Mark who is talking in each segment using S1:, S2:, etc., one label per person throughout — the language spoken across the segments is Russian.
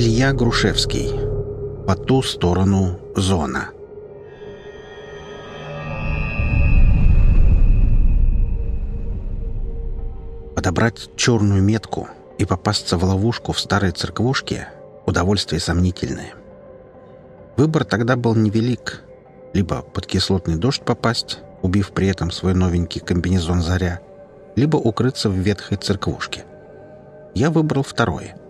S1: Илья Грушевский. По ту сторону зона. Подобрать черную метку и попасться в ловушку в старой церквушке — удовольствие сомнительное. Выбор тогда был невелик. Либо под кислотный дождь попасть, убив при этом свой новенький комбинезон «Заря», либо укрыться в ветхой церквушке. Я выбрал второе —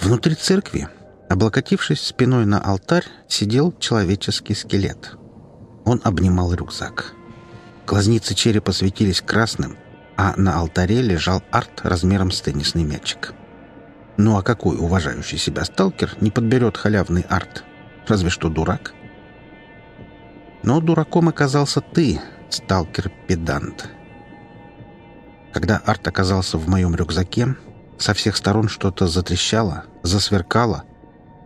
S1: Внутри церкви, облокотившись спиной на алтарь, сидел человеческий скелет. Он обнимал рюкзак. Глазницы черепа светились красным, а на алтаре лежал арт размером с теннисный мячик. Ну а какой уважающий себя сталкер не подберет халявный арт? Разве что дурак. Но дураком оказался ты, сталкер-педант. Когда арт оказался в моем рюкзаке, со всех сторон что-то затрещало, засверкало.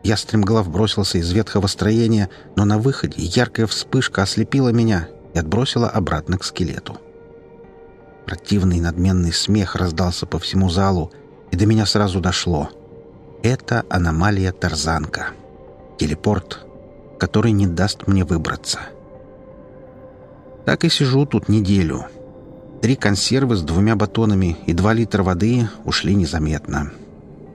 S1: Я стремглав бросился из ветхого строения, но на выходе яркая вспышка ослепила меня и отбросила обратно к скелету. Противный надменный смех раздался по всему залу, и до меня сразу дошло. Это аномалия Тарзанка. Телепорт, который не даст мне выбраться. Так и сижу тут неделю — Три консервы с двумя батонами и два литра воды ушли незаметно.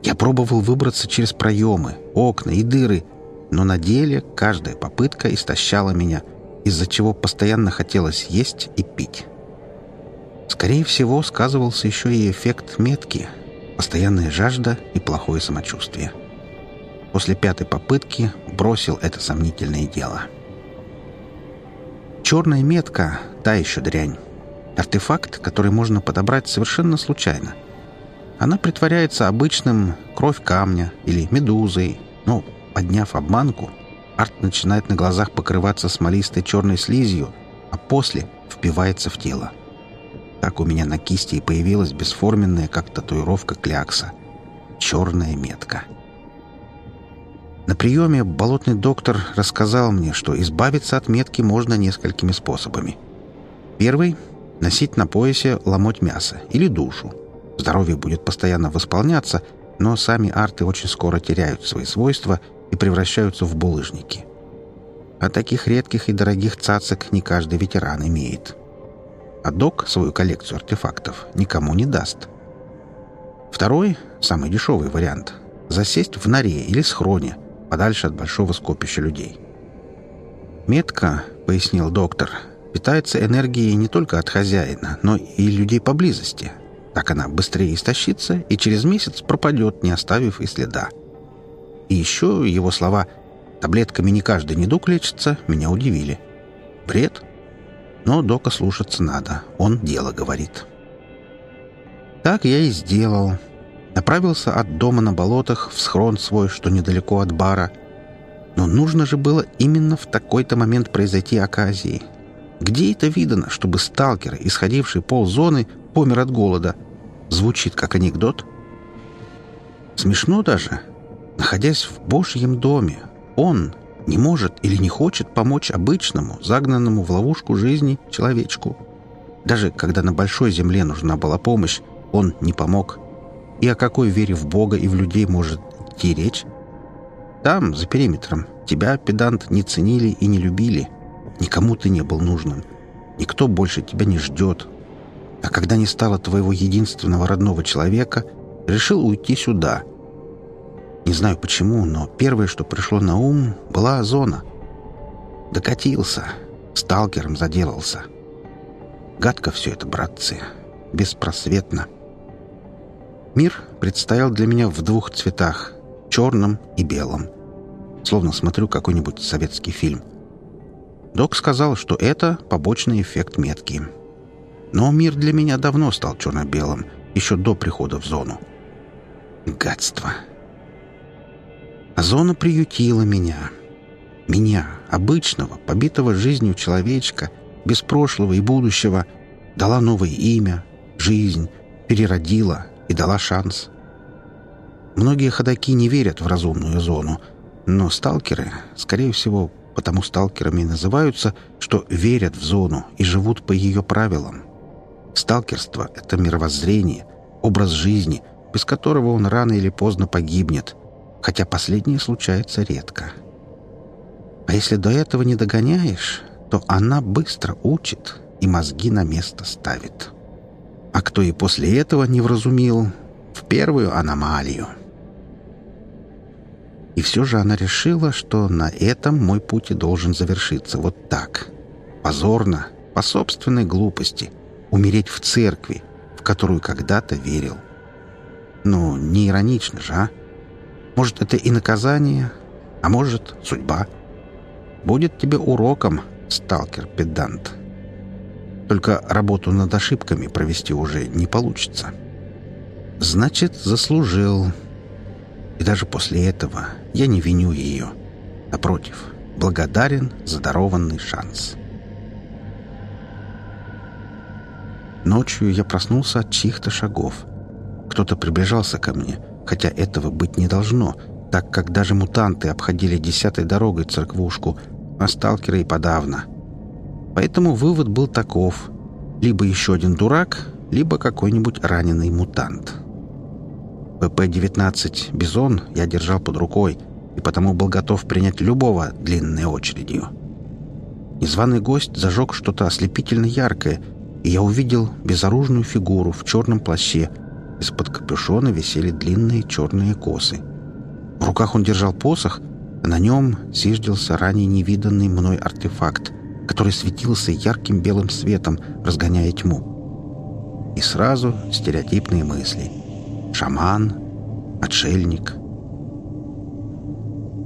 S1: Я пробовал выбраться через проемы, окна и дыры, но на деле каждая попытка истощала меня, из-за чего постоянно хотелось есть и пить. Скорее всего, сказывался еще и эффект метки, постоянная жажда и плохое самочувствие. После пятой попытки бросил это сомнительное дело. Черная метка — та еще дрянь. Артефакт, который можно подобрать совершенно случайно. Она притворяется обычным кровь камня или медузой, но, подняв обманку, арт начинает на глазах покрываться смолистой черной слизью, а после впивается в тело. Так у меня на кисти и появилась бесформенная, как татуировка клякса. Черная метка. На приеме болотный доктор рассказал мне, что избавиться от метки можно несколькими способами. Первый Носить на поясе ломоть мяса или душу. Здоровье будет постоянно восполняться, но сами арты очень скоро теряют свои свойства и превращаются в булыжники. А таких редких и дорогих цацок не каждый ветеран имеет. А док свою коллекцию артефактов никому не даст. Второй, самый дешевый вариант — засесть в норе или схроне, подальше от большого скопища людей. «Метка», — пояснил доктор, — питается энергией не только от хозяина, но и людей поблизости. Так она быстрее истощится и через месяц пропадет, не оставив и следа. И еще его слова «таблетками не каждый недуг лечится» меня удивили. Бред? Но Дока слушаться надо, он дело говорит. Так я и сделал. Направился от дома на болотах в схрон свой, что недалеко от бара. Но нужно же было именно в такой-то момент произойти оказии, где это видано, чтобы сталкер, исходивший ползоны, помер от голода? Звучит как анекдот. Смешно даже. Находясь в Божьем доме, он не может или не хочет помочь обычному, загнанному в ловушку жизни человечку. Даже когда на большой земле нужна была помощь, он не помог. И о какой вере в Бога и в людей может идти речь? Там, за периметром, тебя, педант, не ценили и не любили. Никому ты не был нужным. Никто больше тебя не ждет. А когда не стало твоего единственного родного человека, решил уйти сюда. Не знаю почему, но первое, что пришло на ум, была зона. Докатился. Сталкером заделался. Гадко все это, братцы. Беспросветно. Мир предстоял для меня в двух цветах — черном и белом. Словно смотрю какой-нибудь советский фильм — Док сказал, что это побочный эффект метки. Но мир для меня давно стал черно-белым, еще до прихода в зону. Гадство. Зона приютила меня. Меня, обычного, побитого жизнью человечка, без прошлого и будущего, дала новое имя, жизнь, переродила и дала шанс. Многие ходаки не верят в разумную зону, но сталкеры, скорее всего, потому сталкерами называются, что верят в зону и живут по ее правилам. Сталкерство — это мировоззрение, образ жизни, без которого он рано или поздно погибнет, хотя последнее случается редко. А если до этого не догоняешь, то она быстро учит и мозги на место ставит. А кто и после этого не вразумил, в первую аномалию. И все же она решила, что на этом мой путь и должен завершиться вот так. Позорно, по собственной глупости, умереть в церкви, в которую когда-то верил. Ну, не иронично же, а? Может, это и наказание, а может, судьба. Будет тебе уроком, сталкер-педант. Только работу над ошибками провести уже не получится. Значит, заслужил. И даже после этого я не виню ее. Напротив, благодарен за дарованный шанс. Ночью я проснулся от чьих-то шагов. Кто-то приближался ко мне, хотя этого быть не должно, так как даже мутанты обходили десятой дорогой церквушку, а сталкеры и подавно. Поэтому вывод был таков. Либо еще один дурак, либо какой-нибудь раненый мутант. ПП-19 «Бизон» я держал под рукой и потому был готов принять любого длинной очередью. Незваный гость зажег что-то ослепительно яркое, и я увидел безоружную фигуру в черном плаще. Из-под капюшона висели длинные черные косы. В руках он держал посох, а на нем зиждился ранее невиданный мной артефакт, который светился ярким белым светом, разгоняя тьму. И сразу стереотипные мысли — шаман, отшельник.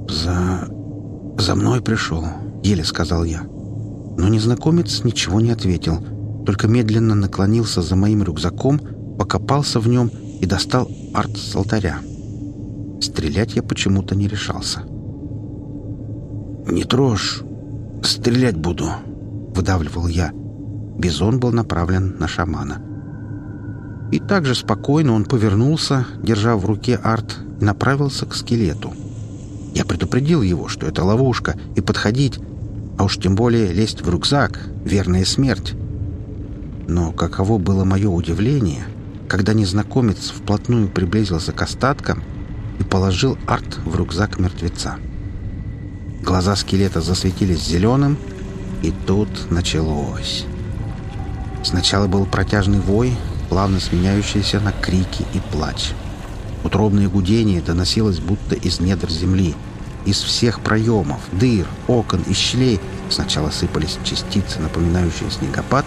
S1: «За... за мной пришел», — еле сказал я. Но незнакомец ничего не ответил, только медленно наклонился за моим рюкзаком, покопался в нем и достал арт с алтаря. Стрелять я почему-то не решался. «Не трожь, стрелять буду», — выдавливал я. Бизон был направлен на шамана. И также спокойно он повернулся, держа в руке арт, и направился к скелету. Я предупредил его, что это ловушка, и подходить, а уж тем более лезть в рюкзак — верная смерть. Но каково было мое удивление, когда незнакомец вплотную приблизился к остаткам и положил арт в рюкзак мертвеца. Глаза скелета засветились зеленым, и тут началось. Сначала был протяжный вой, плавно сменяющиеся на крики и плач. Утробное гудение доносилось будто из недр земли. Из всех проемов, дыр, окон и щелей сначала сыпались частицы, напоминающие снегопад,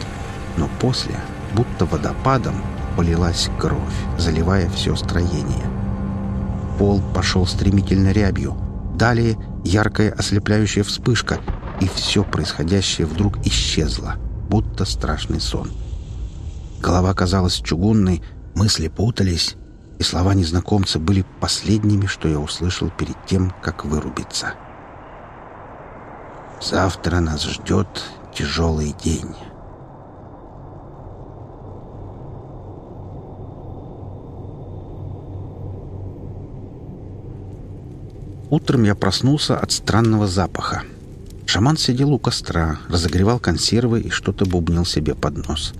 S1: но после, будто водопадом, полилась кровь, заливая все строение. Пол пошел стремительно рябью. Далее яркая ослепляющая вспышка, и все происходящее вдруг исчезло, будто страшный сон. — Голова казалась чугунной, мысли путались, и слова незнакомца были последними, что я услышал перед тем, как вырубиться. «Завтра нас ждет тяжелый день». Утром я проснулся от странного запаха. Шаман сидел у костра, разогревал консервы и что-то бубнил себе под нос.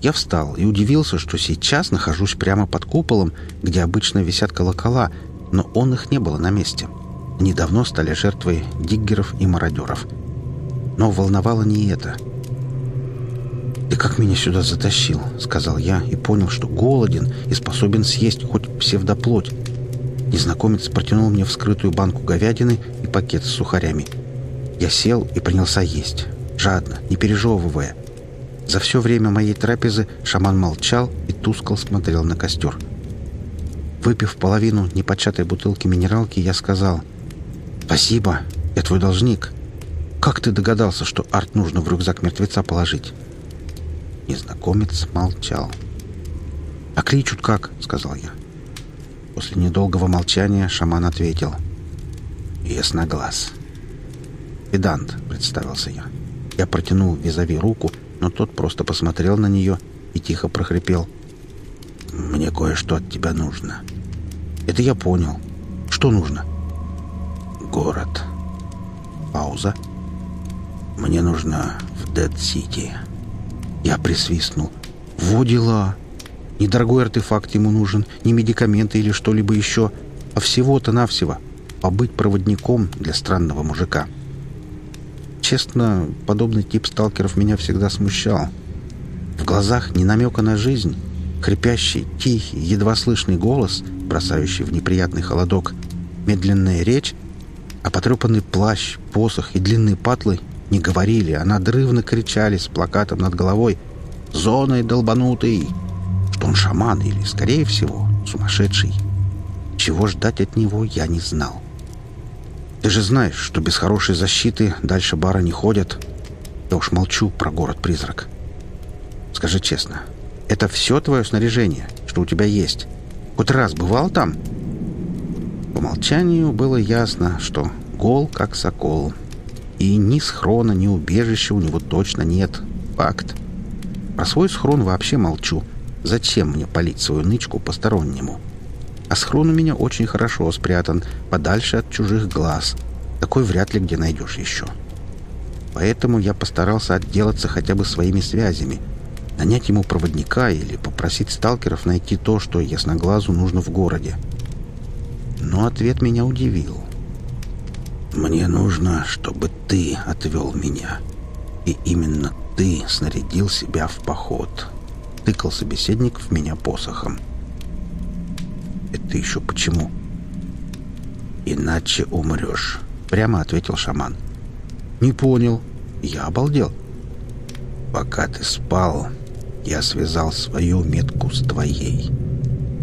S1: Я встал и удивился, что сейчас нахожусь прямо под куполом, где обычно висят колокола, но он их не было на месте. Они давно стали жертвой диггеров и мародеров. Но волновало не это. «Ты как меня сюда затащил?» — сказал я и понял, что голоден и способен съесть хоть псевдоплоть. Незнакомец протянул мне вскрытую банку говядины и пакет с сухарями. Я сел и принялся есть, жадно, не пережевывая — за все время моей трапезы шаман молчал и тускло смотрел на костер. Выпив половину непочатой бутылки минералки, я сказал «Спасибо, я твой должник. Как ты догадался, что арт нужно в рюкзак мертвеца положить?» Незнакомец молчал. «А кличут как?» — сказал я. После недолгого молчания шаман ответил. «Ясноглаз». «Педант», — представился я. Я протянул визави руку — но тот просто посмотрел на нее и тихо прохрипел. «Мне кое-что от тебя нужно». «Это я понял. Что нужно?» «Город». Пауза. «Мне нужно в Дед-Сити». Я присвистнул. «Во дела! Не артефакт ему нужен, не медикаменты или что-либо еще, а всего-то навсего побыть проводником для странного мужика. Честно, подобный тип сталкеров меня всегда смущал. В глазах не намека на жизнь, хрипящий, тихий, едва слышный голос, бросающий в неприятный холодок, медленная речь, а потрепанный плащ, посох и длинные патлы не говорили, а надрывно кричали с плакатом над головой «Зоной долбанутый!» Что он шаман или, скорее всего, сумасшедший. Чего ждать от него я не знал. Ты же знаешь, что без хорошей защиты дальше бара не ходят. Я уж молчу про город-призрак. Скажи честно, это все твое снаряжение, что у тебя есть? Хоть раз бывал там?» По молчанию было ясно, что гол как сокол. И ни схрона, ни убежища у него точно нет. Факт. Про свой схрон вообще молчу. Зачем мне палить свою нычку постороннему? А схрон у меня очень хорошо спрятан, подальше от чужих глаз. Такой вряд ли где найдешь еще. Поэтому я постарался отделаться хотя бы своими связями. Нанять ему проводника или попросить сталкеров найти то, что ясноглазу нужно в городе. Но ответ меня удивил. «Мне нужно, чтобы ты отвел меня. И именно ты снарядил себя в поход», — тыкал собеседник в меня посохом. «Это еще почему?» «Иначе умрешь», — прямо ответил шаман. «Не понял. Я обалдел». «Пока ты спал, я связал свою метку с твоей».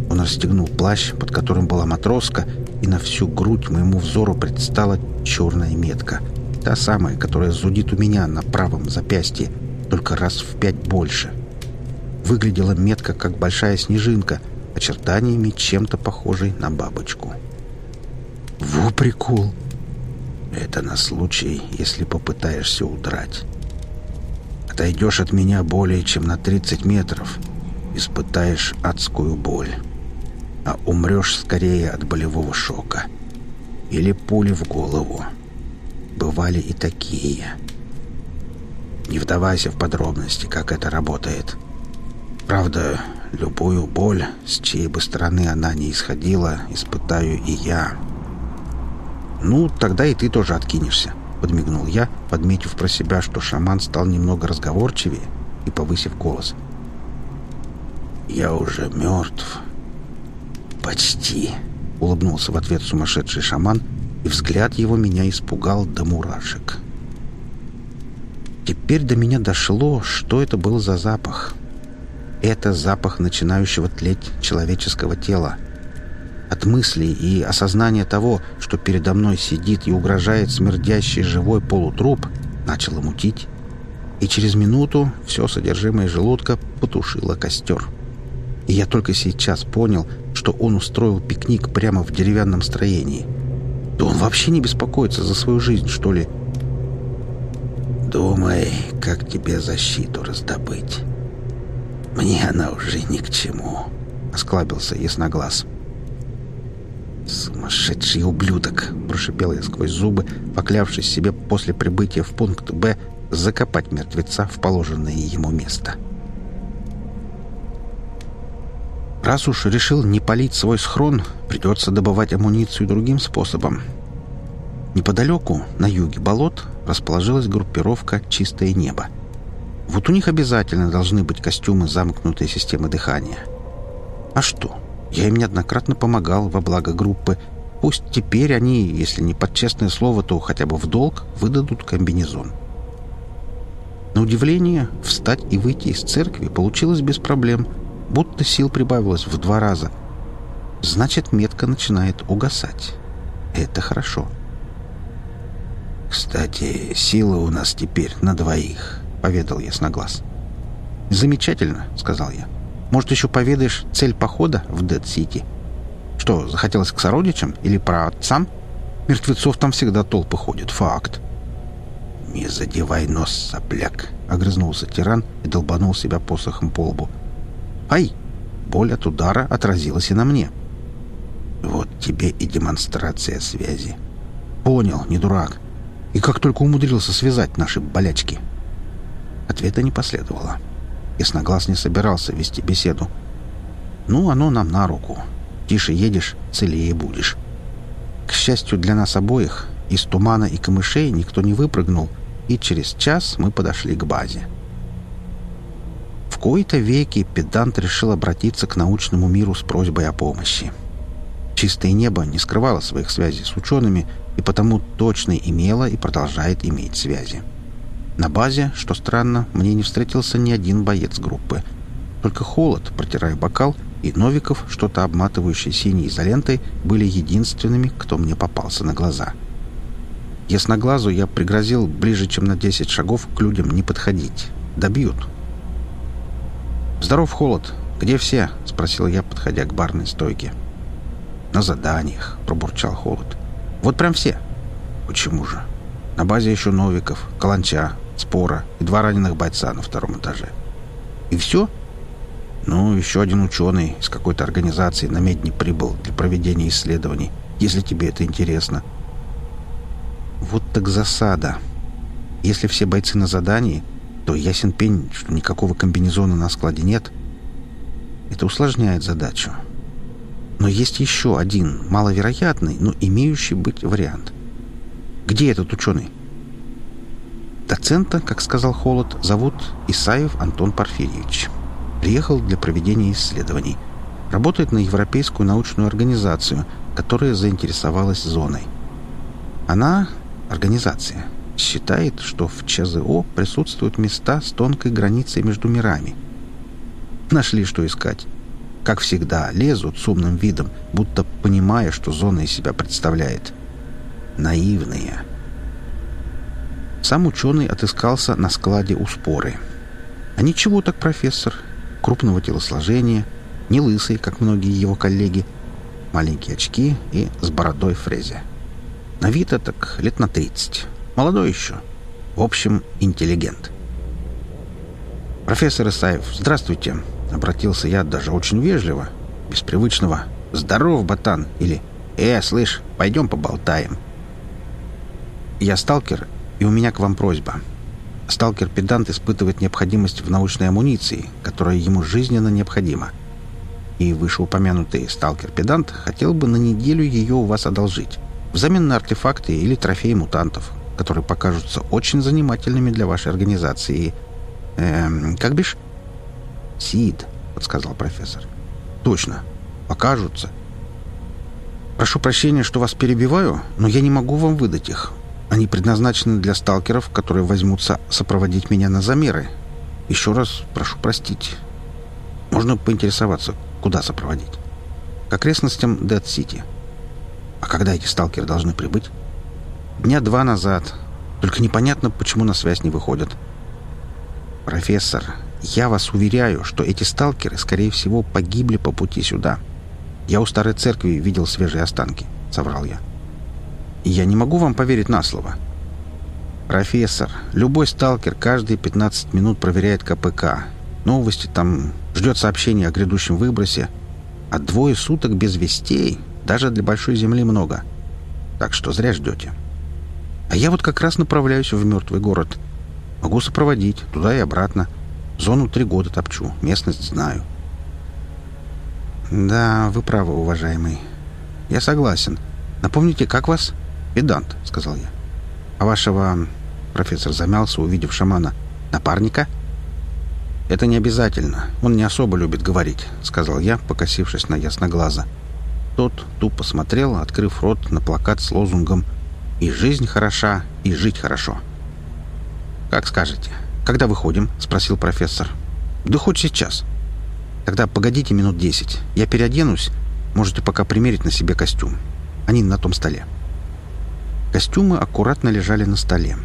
S1: Он расстегнул плащ, под которым была матроска, и на всю грудь моему взору предстала черная метка. Та самая, которая зудит у меня на правом запястье, только раз в пять больше. Выглядела метка, как большая снежинка, очертаниями чем-то похожей на бабочку. «Во прикол!» «Это на случай, если попытаешься удрать. Отойдешь от меня более чем на 30 метров, испытаешь адскую боль» а умрешь скорее от болевого шока. Или пули в голову. Бывали и такие. Не вдавайся в подробности, как это работает. Правда, любую боль, с чьей бы стороны она не исходила, испытаю и я. «Ну, тогда и ты тоже откинешься», — подмигнул я, подметив про себя, что шаман стал немного разговорчивее и повысив голос. «Я уже мертв», «Почти», — улыбнулся в ответ сумасшедший шаман, и взгляд его меня испугал до мурашек. Теперь до меня дошло, что это был за запах. Это запах начинающего тлеть человеческого тела. От мыслей и осознания того, что передо мной сидит и угрожает смердящий живой полутруп, начало мутить. И через минуту все содержимое желудка потушило костер. И я только сейчас понял, что он устроил пикник прямо в деревянном строении. Да он вообще не беспокоится за свою жизнь, что ли? Думай, как тебе защиту раздобыть. Мне она уже ни к чему, — осклабился ясноглаз. «Сумасшедший ублюдок!» — прошипел я сквозь зубы, поклявшись себе после прибытия в пункт «Б» закопать мертвеца в положенное ему место. — Раз уж решил не палить свой схрон, придется добывать амуницию другим способом. Неподалеку, на юге болот, расположилась группировка «Чистое небо». Вот у них обязательно должны быть костюмы замкнутой системы дыхания. А что? Я им неоднократно помогал во благо группы. Пусть теперь они, если не под честное слово, то хотя бы в долг выдадут комбинезон. На удивление, встать и выйти из церкви получилось без проблем – будто сил прибавилось в два раза. Значит, метка начинает угасать. Это хорошо. «Кстати, силы у нас теперь на двоих», — поведал ясноглаз. «Замечательно», — сказал я. «Может, еще поведаешь цель похода в Дед-Сити? Что, захотелось к сородичам или про отцам? Мертвецов там всегда толпы ходят, факт». «Не задевай нос, сопляк!» — огрызнулся тиран и долбанул себя посохом по лбу. Ай! Боль от удара отразилась и на мне. Вот тебе и демонстрация связи. Понял, не дурак. И как только умудрился связать наши болячки. Ответа не последовало. Ясноглаз не собирался вести беседу. Ну, оно нам на руку. Тише едешь, целее будешь. К счастью для нас обоих, из тумана и камышей никто не выпрыгнул, и через час мы подошли к базе. В кои-то веки педант решил обратиться к научному миру с просьбой о помощи. Чистое небо не скрывало своих связей с учеными и потому точно имело и продолжает иметь связи. На базе, что странно, мне не встретился ни один боец группы. Только холод, протирая бокал, и Новиков, что-то обматывающий синей изолентой, были единственными, кто мне попался на глаза. Ясноглазу я пригрозил ближе, чем на 10 шагов к людям не подходить. Добьют. «Здоров, Холод! Где все?» — спросил я, подходя к барной стойке. «На заданиях», — пробурчал Холод. «Вот прям все». «Почему же?» «На базе еще Новиков, Каланча, Спора и два раненых бойца на втором этаже». «И все?» Ну, еще один ученый из какой-то организации на Медни прибыл для проведения исследований, если тебе это интересно. Вот так засада. Если все бойцы на задании, то ясен пень, что никакого комбинезона на складе нет. Это усложняет задачу. Но есть еще один, маловероятный, но имеющий быть вариант. Где этот ученый? Доцента, как сказал Холод, зовут Исаев Антон Порфирьевич. Приехал для проведения исследований. Работает на Европейскую научную организацию, которая заинтересовалась зоной. Она, организация, считает, что в ЧЗО присутствуют места с тонкой границей между мирами. Нашли, что искать. Как всегда, лезут с умным видом, будто понимая, что зона из себя представляет. Наивные. Сам ученый отыскался на складе у споры. А ничего так, профессор, крупного телосложения, не лысый, как многие его коллеги, маленькие очки и с бородой фрезе. На вид так лет на 30. Молодой еще. В общем, интеллигент. «Профессор Исаев, здравствуйте!» Обратился я даже очень вежливо, без привычного «Здоров, ботан!» или «Э, слышь, пойдем поболтаем!» «Я сталкер, и у меня к вам просьба. Сталкер-педант испытывает необходимость в научной амуниции, которая ему жизненно необходима. И вышеупомянутый сталкер-педант хотел бы на неделю ее у вас одолжить, взамен на артефакты или трофеи мутантов, которые покажутся очень занимательными для вашей организации. Эм, как бишь? «Сид», — подсказал профессор. «Точно. Покажутся. Прошу прощения, что вас перебиваю, но я не могу вам выдать их. Они предназначены для сталкеров, которые возьмутся сопроводить меня на замеры. Еще раз прошу простить. Можно поинтересоваться, куда сопроводить? К окрестностям Дэд-Сити. А когда эти сталкеры должны прибыть? Дня два назад. Только непонятно, почему на связь не выходят. Профессор, я вас уверяю, что эти сталкеры, скорее всего, погибли по пути сюда. Я у старой церкви видел свежие останки, соврал я. Я не могу вам поверить на слово. Профессор, любой сталкер каждые 15 минут проверяет КПК. Новости там, ждет сообщения о грядущем выбросе. А двое суток без вестей даже для большой земли много. Так что зря ждете. А я вот как раз направляюсь в мертвый город. Могу сопроводить туда и обратно. Зону три года топчу, местность знаю. Да, вы правы, уважаемый. Я согласен. Напомните, как вас? «Педант», — сказал я. «А вашего...» — профессор замялся, увидев шамана. «Напарника?» «Это не обязательно. Он не особо любит говорить», — сказал я, покосившись на ясноглаза. Тот тупо смотрел, открыв рот на плакат с лозунгом «И жизнь хороша, и жить хорошо». «Как скажете. Когда выходим?» — спросил профессор. «Да хоть сейчас». «Тогда погодите минут десять. Я переоденусь. Можете пока примерить на себе костюм. Они на том столе». Костюмы аккуратно лежали на столе.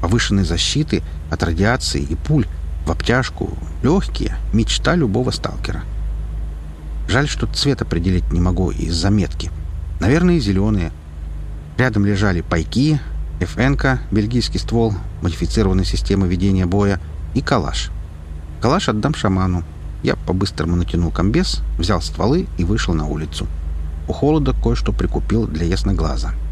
S1: Повышенной защиты от радиации и пуль в обтяжку, легкие, мечта любого сталкера. Жаль, что цвет определить не могу из-за метки. Наверное, зеленые. Рядом лежали пайки, ФНК, бельгийский ствол, модифицированной системы ведения боя и калаш. Калаш отдам шаману. Я по-быстрому натянул комбез, взял стволы и вышел на улицу. У холода кое-что прикупил для ясноглаза. глаза.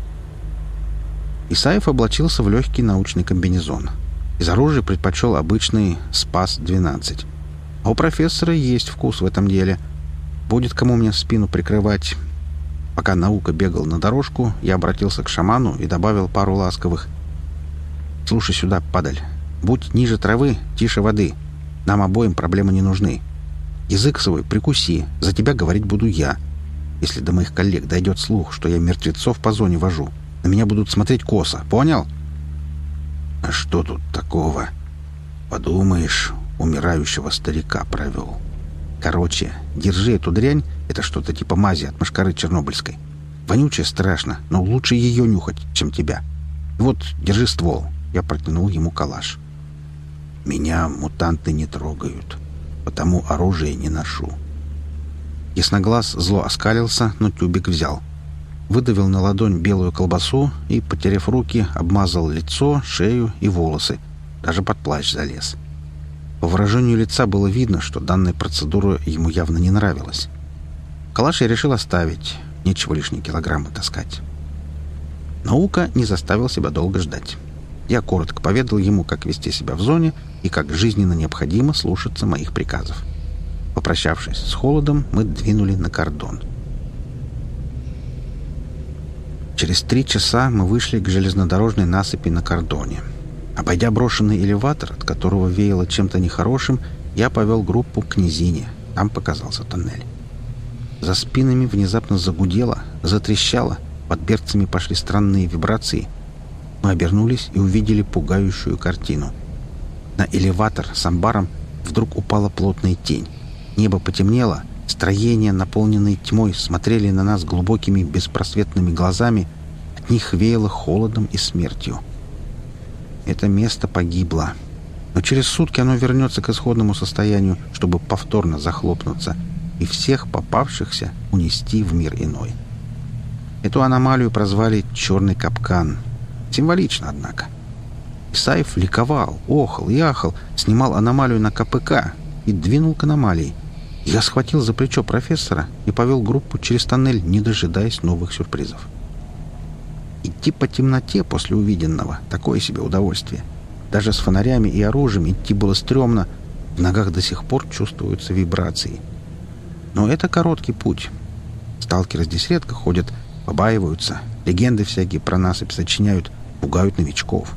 S1: Исаев облачился в легкий научный комбинезон. Из оружия предпочел обычный «Спас-12». А у профессора есть вкус в этом деле. будет кому мне спину прикрывать. Пока наука бегал на дорожку, я обратился к шаману и добавил пару ласковых. «Слушай сюда, падаль. Будь ниже травы, тише воды. Нам обоим проблемы не нужны. Язык свой прикуси, за тебя говорить буду я. Если до моих коллег дойдет слух, что я мертвецов по зоне вожу, на меня будут смотреть косо, понял?» «А что тут такого? Подумаешь, умирающего старика провел». Короче, держи эту дрянь, это что-то типа мази от мошкары чернобыльской. Вонючая страшно, но лучше ее нюхать, чем тебя. Вот, держи ствол. Я протянул ему калаш. Меня мутанты не трогают, потому оружие не ношу. Ясноглаз зло оскалился, но тюбик взял. Выдавил на ладонь белую колбасу и, потеряв руки, обмазал лицо, шею и волосы. Даже под плащ залез. — по выражению лица было видно, что данная процедура ему явно не нравилась. Калаш я решил оставить. Нечего лишние килограммы таскать. Наука не заставил себя долго ждать. Я коротко поведал ему, как вести себя в зоне и как жизненно необходимо слушаться моих приказов. Попрощавшись с холодом, мы двинули на кордон. Через три часа мы вышли к железнодорожной насыпи на кордоне. Обойдя брошенный элеватор, от которого веяло чем-то нехорошим, я повел группу к низине. Там показался тоннель. За спинами внезапно загудело, затрещало, под берцами пошли странные вибрации. Мы обернулись и увидели пугающую картину. На элеватор с амбаром вдруг упала плотная тень. Небо потемнело, строения, наполненные тьмой, смотрели на нас глубокими беспросветными глазами, от них веяло холодом и смертью. Это место погибло. Но через сутки оно вернется к исходному состоянию, чтобы повторно захлопнуться и всех попавшихся унести в мир иной. Эту аномалию прозвали «черный капкан». Символично, однако. Исаев ликовал, охал и ахал, снимал аномалию на КПК и двинул к аномалии. Я схватил за плечо профессора и повел группу через тоннель, не дожидаясь новых сюрпризов. Идти по темноте после увиденного — такое себе удовольствие. Даже с фонарями и оружием идти было стрёмно. В ногах до сих пор чувствуются вибрации. Но это короткий путь. Сталкеры здесь редко ходят, побаиваются. Легенды всякие про насыпь сочиняют, пугают новичков.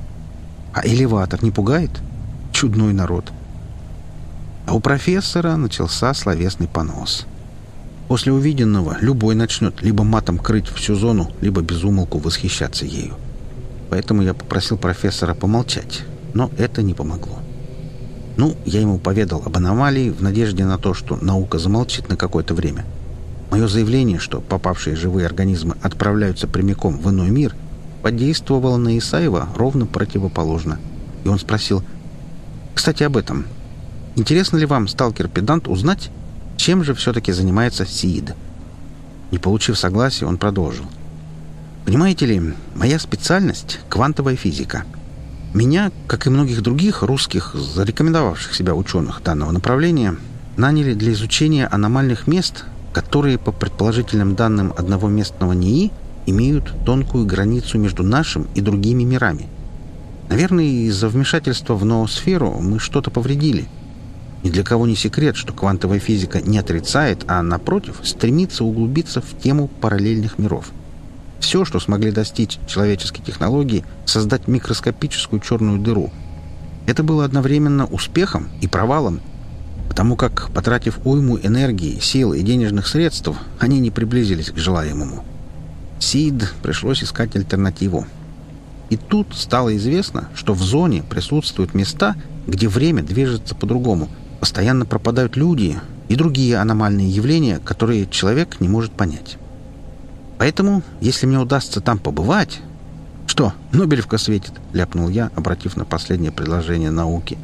S1: А элеватор не пугает? Чудной народ. А у профессора начался словесный понос — После увиденного любой начнет либо матом крыть всю зону, либо безумолку восхищаться ею. Поэтому я попросил профессора помолчать, но это не помогло. Ну, я ему поведал об аномалии в надежде на то, что наука замолчит на какое-то время. Мое заявление, что попавшие живые организмы отправляются прямиком в иной мир, подействовало на Исаева ровно противоположно. И он спросил, «Кстати, об этом. Интересно ли вам, сталкер-педант, узнать, чем же все-таки занимается Сид? Не получив согласия, он продолжил. Понимаете ли, моя специальность — квантовая физика. Меня, как и многих других русских, зарекомендовавших себя ученых данного направления, наняли для изучения аномальных мест, которые, по предположительным данным одного местного НИИ, имеют тонкую границу между нашим и другими мирами. Наверное, из-за вмешательства в ноосферу мы что-то повредили — ни для кого не секрет, что квантовая физика не отрицает, а, напротив, стремится углубиться в тему параллельных миров. Все, что смогли достичь человеческие технологии, создать микроскопическую черную дыру. Это было одновременно успехом и провалом, потому как, потратив уйму энергии, сил и денежных средств, они не приблизились к желаемому. Сид пришлось искать альтернативу. И тут стало известно, что в зоне присутствуют места, где время движется по-другому – Постоянно пропадают люди и другие аномальные явления, которые человек не может понять. Поэтому, если мне удастся там побывать... «Что, Нобелевка светит?» — ляпнул я, обратив на последнее предложение науки.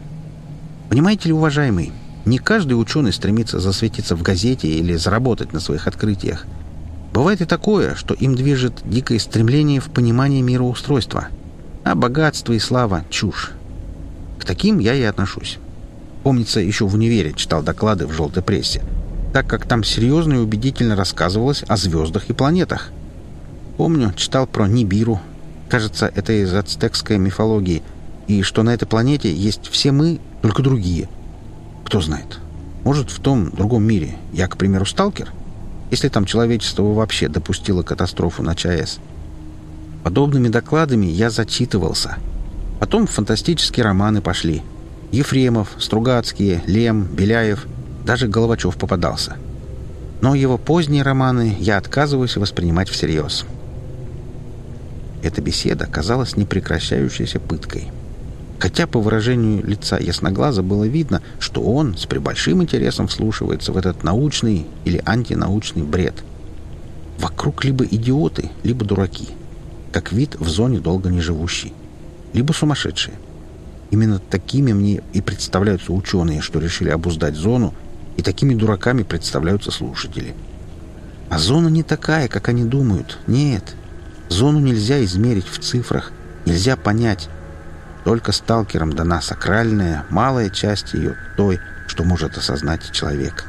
S1: «Понимаете ли, уважаемый, не каждый ученый стремится засветиться в газете или заработать на своих открытиях. Бывает и такое, что им движет дикое стремление в понимании мироустройства. А богатство и слава — чушь. К таким я и отношусь. Помнится, еще в универе читал доклады в желтой прессе, так как там серьезно и убедительно рассказывалось о звездах и планетах. Помню, читал про Нибиру. Кажется, это из ацтекской мифологии. И что на этой планете есть все мы, только другие. Кто знает. Может, в том другом мире я, к примеру, сталкер? если там человечество вообще допустило катастрофу на ЧАЭС. Подобными докладами я зачитывался. Потом фантастические романы пошли. Ефремов, Стругацкие, Лем, Беляев, даже Головачев попадался. Но его поздние романы я отказываюсь воспринимать всерьез. Эта беседа казалась непрекращающейся пыткой. Хотя по выражению лица ясноглаза было видно, что он с прибольшим интересом вслушивается в этот научный или антинаучный бред. Вокруг либо идиоты, либо дураки. Как вид в зоне долго не живущий. Либо сумасшедшие. Именно такими мне и представляются ученые, что решили обуздать зону, и такими дураками представляются слушатели. А зона не такая, как они думают. Нет. Зону нельзя измерить в цифрах, нельзя понять. Только сталкерам дана сакральная, малая часть ее, той, что может осознать человек.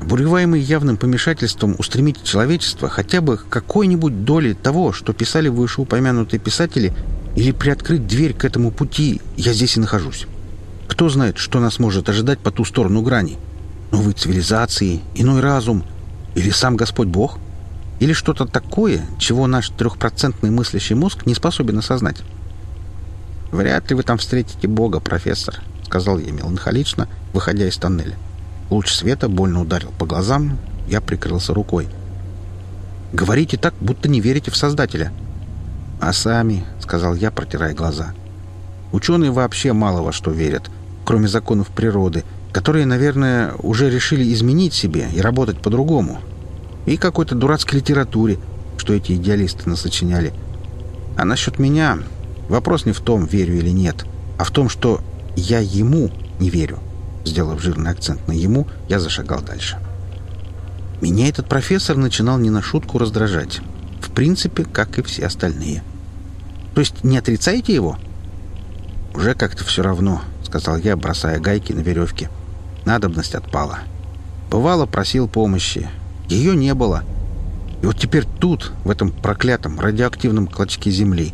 S1: Буреваемый явным помешательством устремить человечество хотя бы какой-нибудь доли того, что писали вышеупомянутые писатели, или приоткрыть дверь к этому пути, я здесь и нахожусь. Кто знает, что нас может ожидать по ту сторону грани? Новые цивилизации, иной разум или сам Господь Бог? Или что-то такое, чего наш трехпроцентный мыслящий мозг не способен осознать? «Вряд ли вы там встретите Бога, профессор», — сказал я меланхолично, выходя из тоннеля. Луч света больно ударил по глазам, я прикрылся рукой. «Говорите так, будто не верите в Создателя». «А сами», — сказал я, протирая глаза. «Ученые вообще мало во что верят, кроме законов природы, которые, наверное, уже решили изменить себе и работать по-другому. И какой-то дурацкой литературе, что эти идеалисты насочиняли. А насчет меня вопрос не в том, верю или нет, а в том, что я ему не верю. Сделав жирный акцент на «ему», я зашагал дальше. Меня этот профессор начинал не на шутку раздражать. В принципе, как и все остальные. То есть не отрицаете его? «Уже как-то все равно», — сказал я, бросая гайки на веревке. Надобность отпала. Бывало, просил помощи. Ее не было. И вот теперь тут, в этом проклятом радиоактивном клочке земли.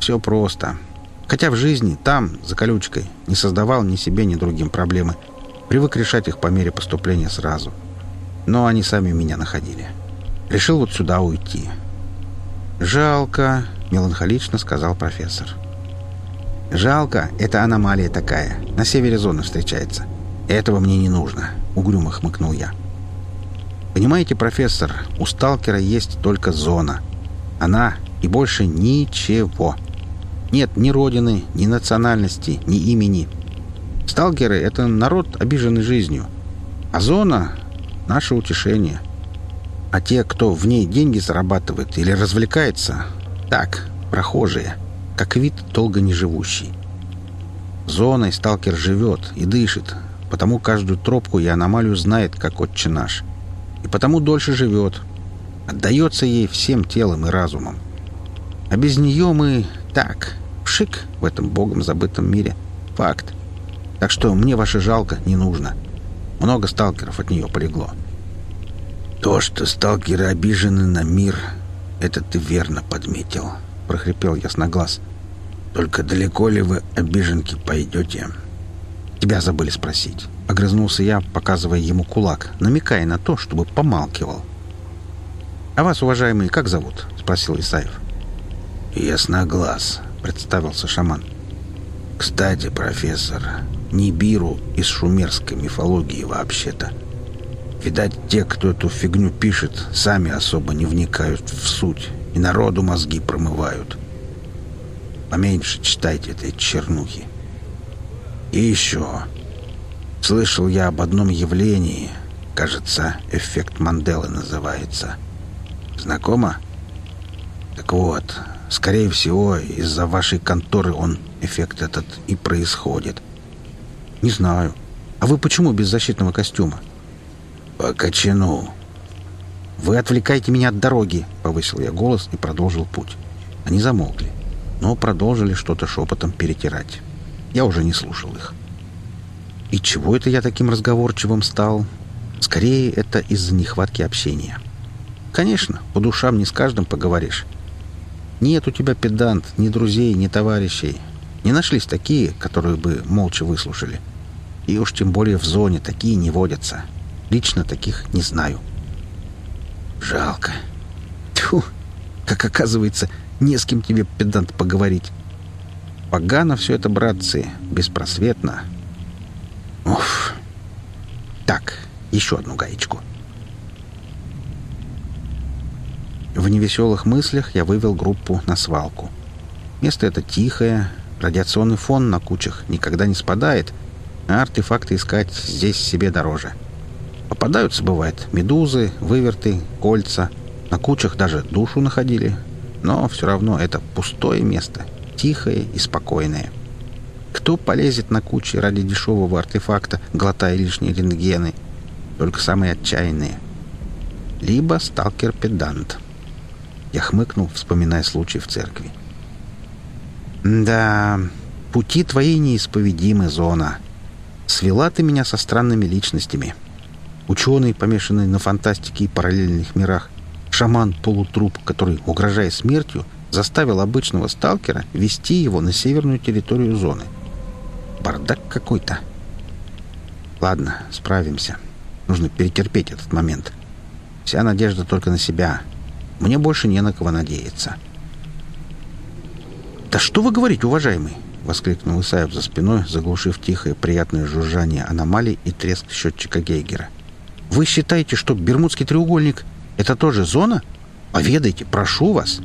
S1: Все просто. Хотя в жизни, там, за колючкой, не создавал ни себе, ни другим проблемы. Привык решать их по мере поступления сразу. Но они сами меня находили. Решил вот сюда уйти. «Жалко», — меланхолично сказал профессор. «Жалко — это аномалия такая. На севере зоны встречается. Этого мне не нужно», — угрюмо хмыкнул я. «Понимаете, профессор, у сталкера есть только зона. Она и больше ничего». Нет ни родины, ни национальности, ни имени. Сталкеры — это народ, обиженный жизнью. А зона — наше утешение. А те, кто в ней деньги зарабатывает или развлекается, так, прохожие, как вид долго не живущий. Зоной сталкер живет и дышит, потому каждую тропку и аномалию знает, как отче наш. И потому дольше живет. Отдается ей всем телом и разумом. А без нее мы так, Пшик в этом богом забытом мире. Факт. Так что мне ваше жалко не нужно. Много сталкеров от нее полегло. То, что сталкеры обижены на мир, это ты верно подметил, прохрипел ясноглаз. Только далеко ли вы, обиженки, пойдете? Тебя забыли спросить. Огрызнулся я, показывая ему кулак, намекая на то, чтобы помалкивал. «А вас, уважаемый, как зовут?» — спросил Исаев. «Ясноглаз», — представился шаман. «Кстати, профессор, Нибиру из шумерской мифологии вообще-то. Видать, те, кто эту фигню пишет, сами особо не вникают в суть и народу мозги промывают. Поменьше читайте этой чернухи. И еще. Слышал я об одном явлении, кажется, эффект Манделы называется. Знакомо? Так вот, Скорее всего, из-за вашей конторы он, эффект этот, и происходит. Не знаю. А вы почему без защитного костюма? По кочану. Вы отвлекаете меня от дороги, повысил я голос и продолжил путь. Они замолкли, но продолжили что-то шепотом перетирать. Я уже не слушал их. И чего это я таким разговорчивым стал? Скорее, это из-за нехватки общения. Конечно, по душам не с каждым поговоришь. Нет у тебя, педант, ни друзей, ни товарищей. Не нашлись такие, которые бы молча выслушали. И уж тем более в зоне такие не водятся. Лично таких не знаю». Жалко. Тьфу, как оказывается, не с кем тебе, педант, поговорить. Погано все это, братцы, беспросветно. Уф. Так, еще одну гаечку. В невеселых мыслях я вывел группу на свалку. Место это тихое, радиационный фон на кучах никогда не спадает, а артефакты искать здесь себе дороже. Попадаются, бывает, медузы, выверты, кольца. На кучах даже душу находили. Но все равно это пустое место, тихое и спокойное. Кто полезет на кучи ради дешевого артефакта, глотая лишние рентгены? Только самые отчаянные. Либо сталкер-педант. Я хмыкнул, вспоминая случай в церкви. «Да, пути твои неисповедимы, Зона. Свела ты меня со странными личностями. Ученый, помешанный на фантастике и параллельных мирах, шаман-полутруп, который, угрожая смертью, заставил обычного сталкера вести его на северную территорию зоны. Бардак какой-то. Ладно, справимся. Нужно перетерпеть этот момент. Вся надежда только на себя. Мне больше не на кого надеяться. «Да что вы говорите, уважаемый?» — воскликнул Исаев за спиной, заглушив тихое приятное жужжание аномалий и треск счетчика Гейгера. «Вы считаете, что Бермудский треугольник — это тоже зона? Поведайте, прошу вас!»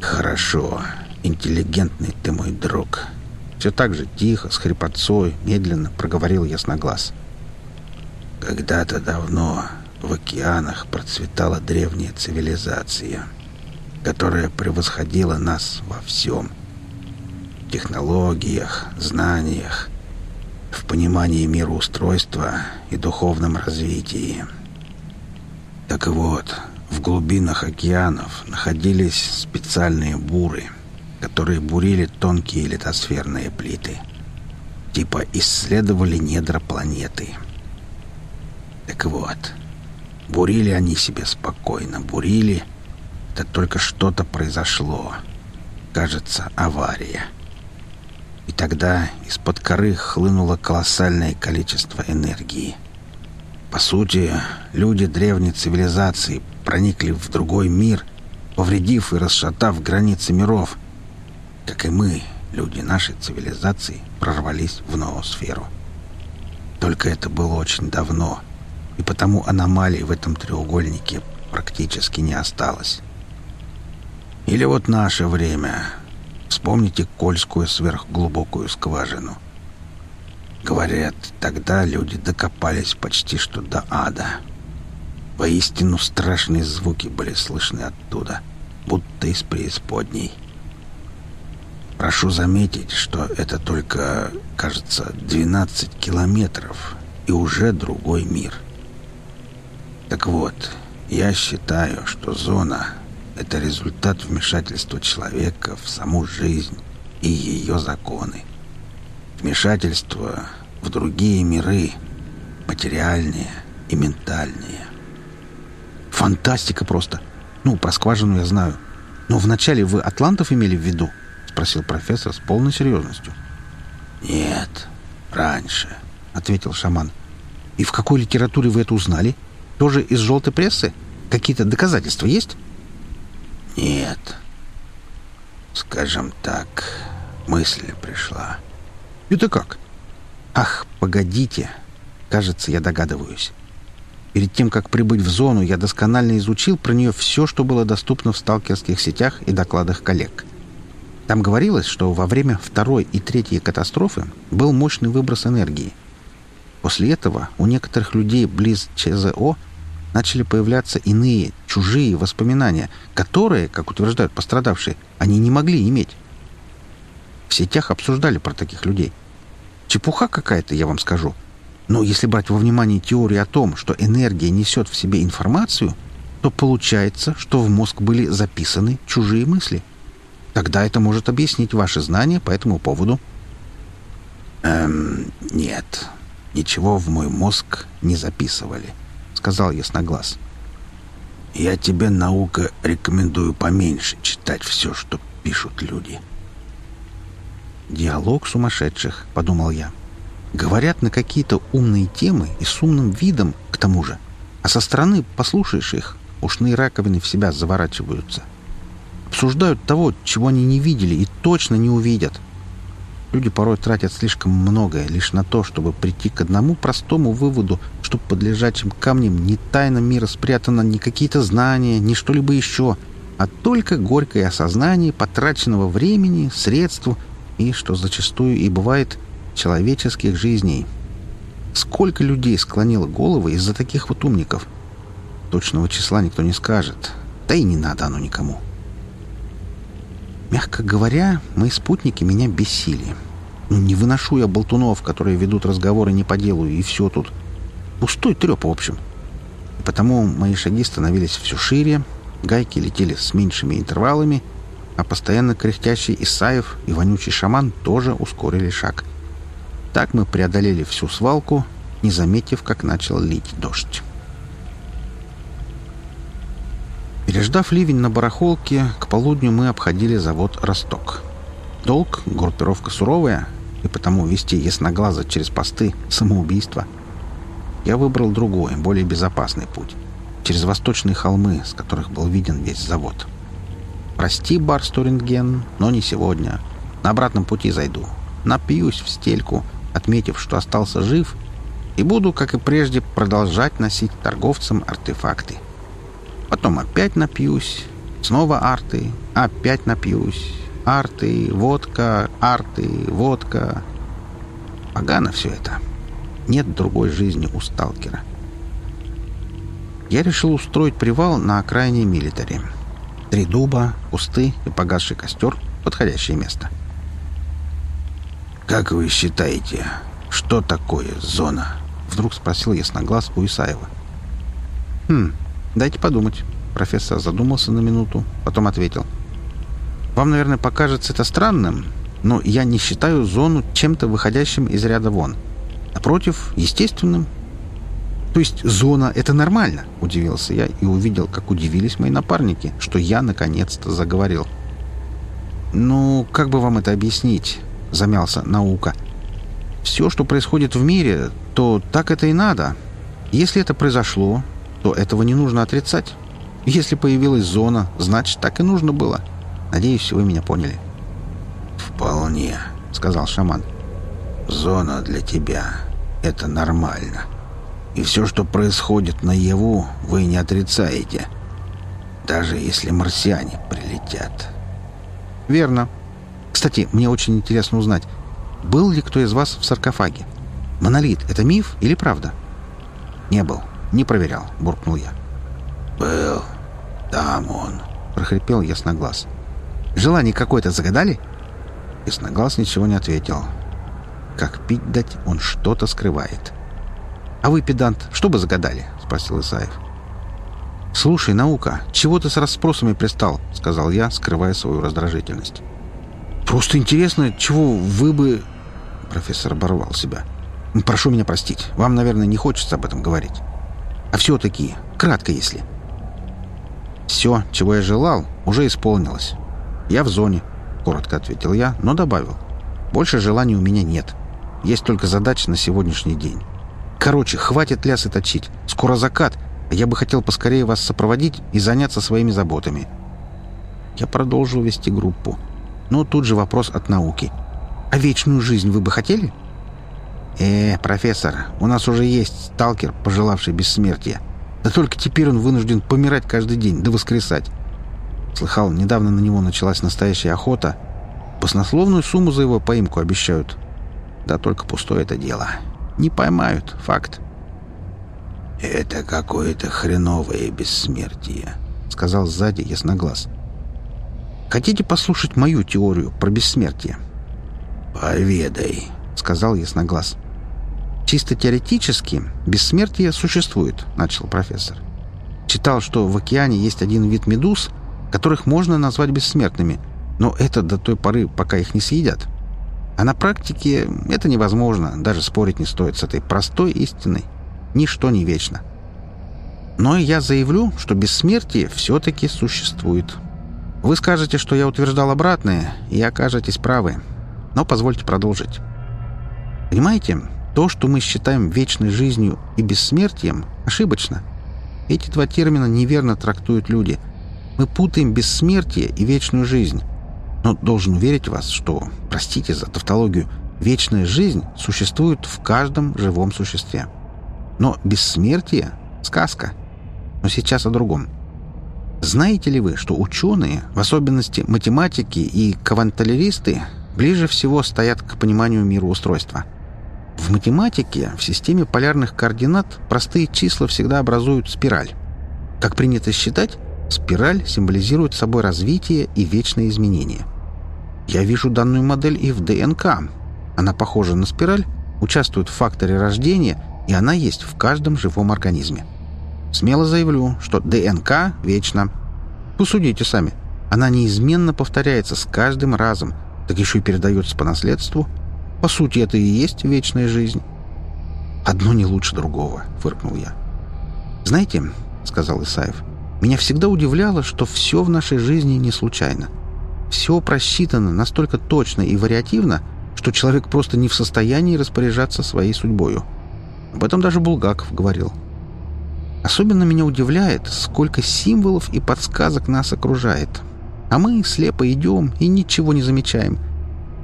S2: «Хорошо, интеллигентный ты мой друг!» Все так же тихо, с хрипотцой, медленно проговорил ясноглаз. «Когда-то давно в океанах процветала древняя цивилизация, которая превосходила нас во всем. В технологиях, знаниях, в понимании мироустройства и духовном развитии. Так вот, в глубинах океанов находились специальные буры, которые бурили тонкие литосферные плиты. Типа исследовали недра планеты. Так вот, бурили они себе спокойно, бурили, да только что-то произошло. Кажется, авария. И тогда из-под коры хлынуло колоссальное количество энергии. По сути, люди древней цивилизации проникли в другой мир, повредив и расшатав границы миров. Как и мы, люди нашей цивилизации, прорвались в ноосферу. Только это было очень давно, и потому аномалий в этом треугольнике практически не осталось. Или вот наше время. Вспомните Кольскую сверхглубокую скважину. Говорят, тогда люди докопались почти что до ада. Воистину страшные звуки были слышны оттуда, будто из преисподней. Прошу заметить, что это только, кажется, 12 километров и уже другой мир. Так вот, я считаю, что зона — это результат вмешательства человека в саму жизнь и ее законы. Вмешательство в другие миры, материальные и ментальные.
S1: Фантастика просто. Ну, про скважину я знаю. Но вначале вы атлантов имели в виду? Спросил профессор с полной серьезностью.
S2: Нет, раньше, ответил шаман.
S1: И в какой литературе вы это узнали? Тоже из желтой прессы? Какие-то доказательства есть?
S2: Нет. Скажем так, мысль пришла.
S1: Это как? Ах, погодите. Кажется, я догадываюсь. Перед тем, как прибыть в зону, я досконально изучил про нее все, что было доступно в сталкерских сетях и докладах коллег. Там говорилось, что во время второй и третьей катастрофы был мощный выброс энергии. После этого у некоторых людей близ ЧЗО начали появляться иные, чужие воспоминания, которые, как утверждают пострадавшие, они не могли иметь. В сетях обсуждали про таких людей. Чепуха какая-то, я вам скажу — но если брать во внимание теорию о том, что энергия несет в себе информацию, то получается, что в мозг были записаны чужие мысли. Тогда это может объяснить ваши знания по этому поводу.
S2: «Эм, нет, ничего в мой мозг не записывали», — сказал Ясноглаз. «Я тебе, наука, рекомендую поменьше читать все, что пишут люди».
S1: «Диалог сумасшедших», — подумал я. Говорят на какие-то умные темы и с умным видом, к тому же. А со стороны послушаешь их, ушные раковины в себя заворачиваются. Обсуждают того, чего они не видели и точно не увидят. Люди порой тратят слишком многое лишь на то, чтобы прийти к одному простому выводу, что под лежачим камнем не тайна мира спрятана ни какие-то знания, ни что-либо еще, а только горькое осознание потраченного времени, средств и, что зачастую и бывает, человеческих жизней. Сколько людей склонило головы из-за таких вот умников? Точного числа никто не скажет. Да и не надо оно никому. Мягко говоря, мои спутники меня бесили. Ну, не выношу я болтунов, которые ведут разговоры не по делу, и все тут. Пустой треп, в общем. И потому мои шаги становились все шире, гайки летели с меньшими интервалами, а постоянно кряхтящий Исаев и вонючий шаман тоже ускорили шаг. Так мы преодолели всю свалку, не заметив, как начал лить дождь. Переждав ливень на барахолке, к полудню мы обходили завод «Росток». Долг, группировка суровая, и потому вести ясноглазо через посты — самоубийство. Я выбрал другой, более безопасный путь. Через восточные холмы, с которых был виден весь завод. Прости, Барстуринген, но не сегодня. На обратном пути зайду. Напьюсь в стельку, отметив, что остался жив, и буду, как и прежде, продолжать носить торговцам артефакты — Потом опять напьюсь. Снова арты. Опять напьюсь. Арты, водка, арты, водка. Погано все это. Нет другой жизни у сталкера. Я решил устроить привал на окраине милитари. Три дуба, кусты и погасший костер — подходящее место.
S2: «Как вы считаете, что такое зона?»
S1: — вдруг спросил ясноглаз у Исаева. «Хм, «Дайте подумать». Профессор задумался на минуту, потом ответил. «Вам, наверное, покажется это странным, но я не считаю зону чем-то выходящим из ряда вон. Напротив, естественным. То есть зона — это нормально?» — удивился я и увидел, как удивились мои напарники, что я наконец-то заговорил. «Ну, как бы вам это объяснить?» — замялся наука. «Все, что происходит в мире, то так это и надо. Если это произошло, то этого не нужно отрицать. Если появилась зона, значит, так и нужно было. Надеюсь, вы меня поняли.
S2: «Вполне», — сказал шаман. «Зона для тебя — это нормально. И все, что происходит наяву, вы не отрицаете. Даже если марсиане прилетят».
S1: «Верно. Кстати, мне очень интересно узнать, был ли кто из вас в саркофаге? Монолит — это миф или правда?» «Не был. «Не проверял», — буркнул я.
S2: «Был. Там он», —
S1: прохрипел ясноглаз. «Желание какое-то загадали?» Ясноглаз ничего не ответил. Как пить дать, он что-то скрывает. «А вы, педант, что бы загадали?» — спросил Исаев. «Слушай, наука, чего ты с расспросами пристал?» — сказал я, скрывая свою раздражительность. «Просто интересно, чего вы бы...» Профессор оборвал себя. «Прошу меня простить. Вам, наверное, не хочется об этом говорить». А все-таки, кратко если. Все, чего я желал, уже исполнилось. Я в зоне, коротко ответил я, но добавил. Больше желаний у меня нет. Есть только задача на сегодняшний день. Короче, хватит лясы точить. Скоро закат, а я бы хотел поскорее вас сопроводить и заняться своими заботами. Я продолжил вести группу. Но тут же вопрос от науки. А вечную жизнь вы бы хотели? — «Э, профессор, у нас уже есть сталкер, пожелавший бессмертия. Да только теперь он вынужден помирать каждый день, да воскресать. Слыхал, недавно на него началась настоящая охота. Баснословную сумму за его поимку обещают. Да только пустое это дело. Не поймают, факт».
S2: «Это какое-то хреновое бессмертие», — сказал сзади ясноглаз.
S1: «Хотите послушать мою теорию про бессмертие?»
S2: «Поведай», —
S1: сказал ясноглаз. «Чисто теоретически бессмертие существует», — начал профессор. «Читал, что в океане есть один вид медуз, которых можно назвать бессмертными, но это до той поры, пока их не съедят. А на практике это невозможно, даже спорить не стоит с этой простой истиной. Ничто не вечно. Но я заявлю, что бессмертие все-таки существует. Вы скажете, что я утверждал обратное, и окажетесь правы. Но позвольте продолжить. Понимаете, то, что мы считаем вечной жизнью и бессмертием, ошибочно. Эти два термина неверно трактуют люди. Мы путаем бессмертие и вечную жизнь. Но должен уверить вас, что, простите за тавтологию, вечная жизнь существует в каждом живом существе. Но бессмертие — сказка. Но сейчас о другом. Знаете ли вы, что ученые, в особенности математики и кванталеристы, ближе всего стоят к пониманию мироустройства? В математике в системе полярных координат простые числа всегда образуют спираль. Как принято считать, спираль символизирует собой развитие и вечные изменения. Я вижу данную модель и в ДНК. Она похожа на спираль, участвует в факторе рождения, и она есть в каждом живом организме. Смело заявлю, что ДНК вечна. Посудите сами. Она неизменно повторяется с каждым разом, так еще и передается по наследству. По сути, это и есть вечная жизнь. «Одно не лучше другого», — фыркнул я. «Знаете, — сказал Исаев, — меня всегда удивляло, что все в нашей жизни не случайно. Все просчитано настолько точно и вариативно, что человек просто не в состоянии распоряжаться своей судьбою. Об этом даже Булгаков говорил. Особенно меня удивляет, сколько символов и подсказок нас окружает. А мы слепо идем и ничего не замечаем.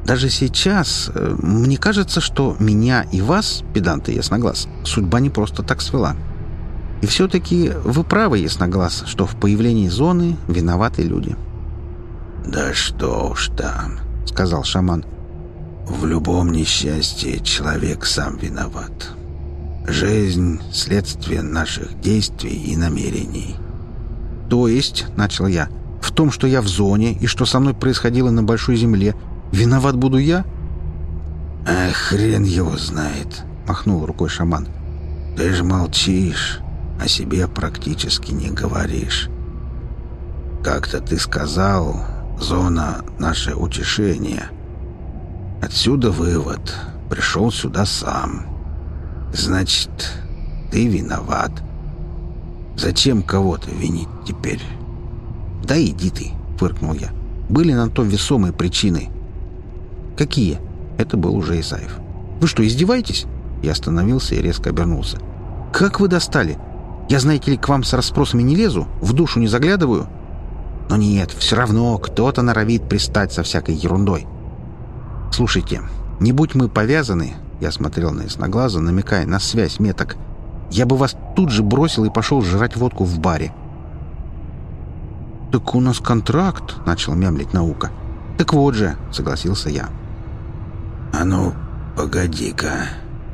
S1: Даже сейчас э, мне кажется, что меня и вас, педанты ясноглаз, судьба не просто так свела. И все-таки вы правы, ясноглаз, что в появлении зоны виноваты люди.
S2: «Да что уж там», — сказал шаман. «В любом несчастье человек сам виноват». Жизнь — следствие наших действий и намерений.
S1: То есть, — начал я, — в том, что я в зоне и что со мной происходило на Большой Земле, виноват буду я?
S2: А хрен его знает, — махнул рукой шаман. Ты же молчишь, о себе практически не говоришь. Как-то ты сказал, зона — наше утешение. Отсюда вывод. Пришел сюда сам. — Значит, ты виноват. Зачем кого-то винить теперь?
S1: Да иди ты, фыркнул я. Были на то весомые причины. Какие? Это был уже Исаев. Вы что, издеваетесь? Я остановился и резко обернулся. Как вы достали? Я, знаете ли, к вам с расспросами не лезу, в душу не заглядываю. Но нет, все равно кто-то норовит пристать со всякой ерундой. Слушайте, не будь мы повязаны, я смотрел на ясноглаза, намекая на связь меток. «Я бы вас тут же бросил и пошел жрать водку в баре». «Так у нас контракт», — начал мямлить наука. «Так вот же», — согласился я.
S2: «А ну, погоди-ка».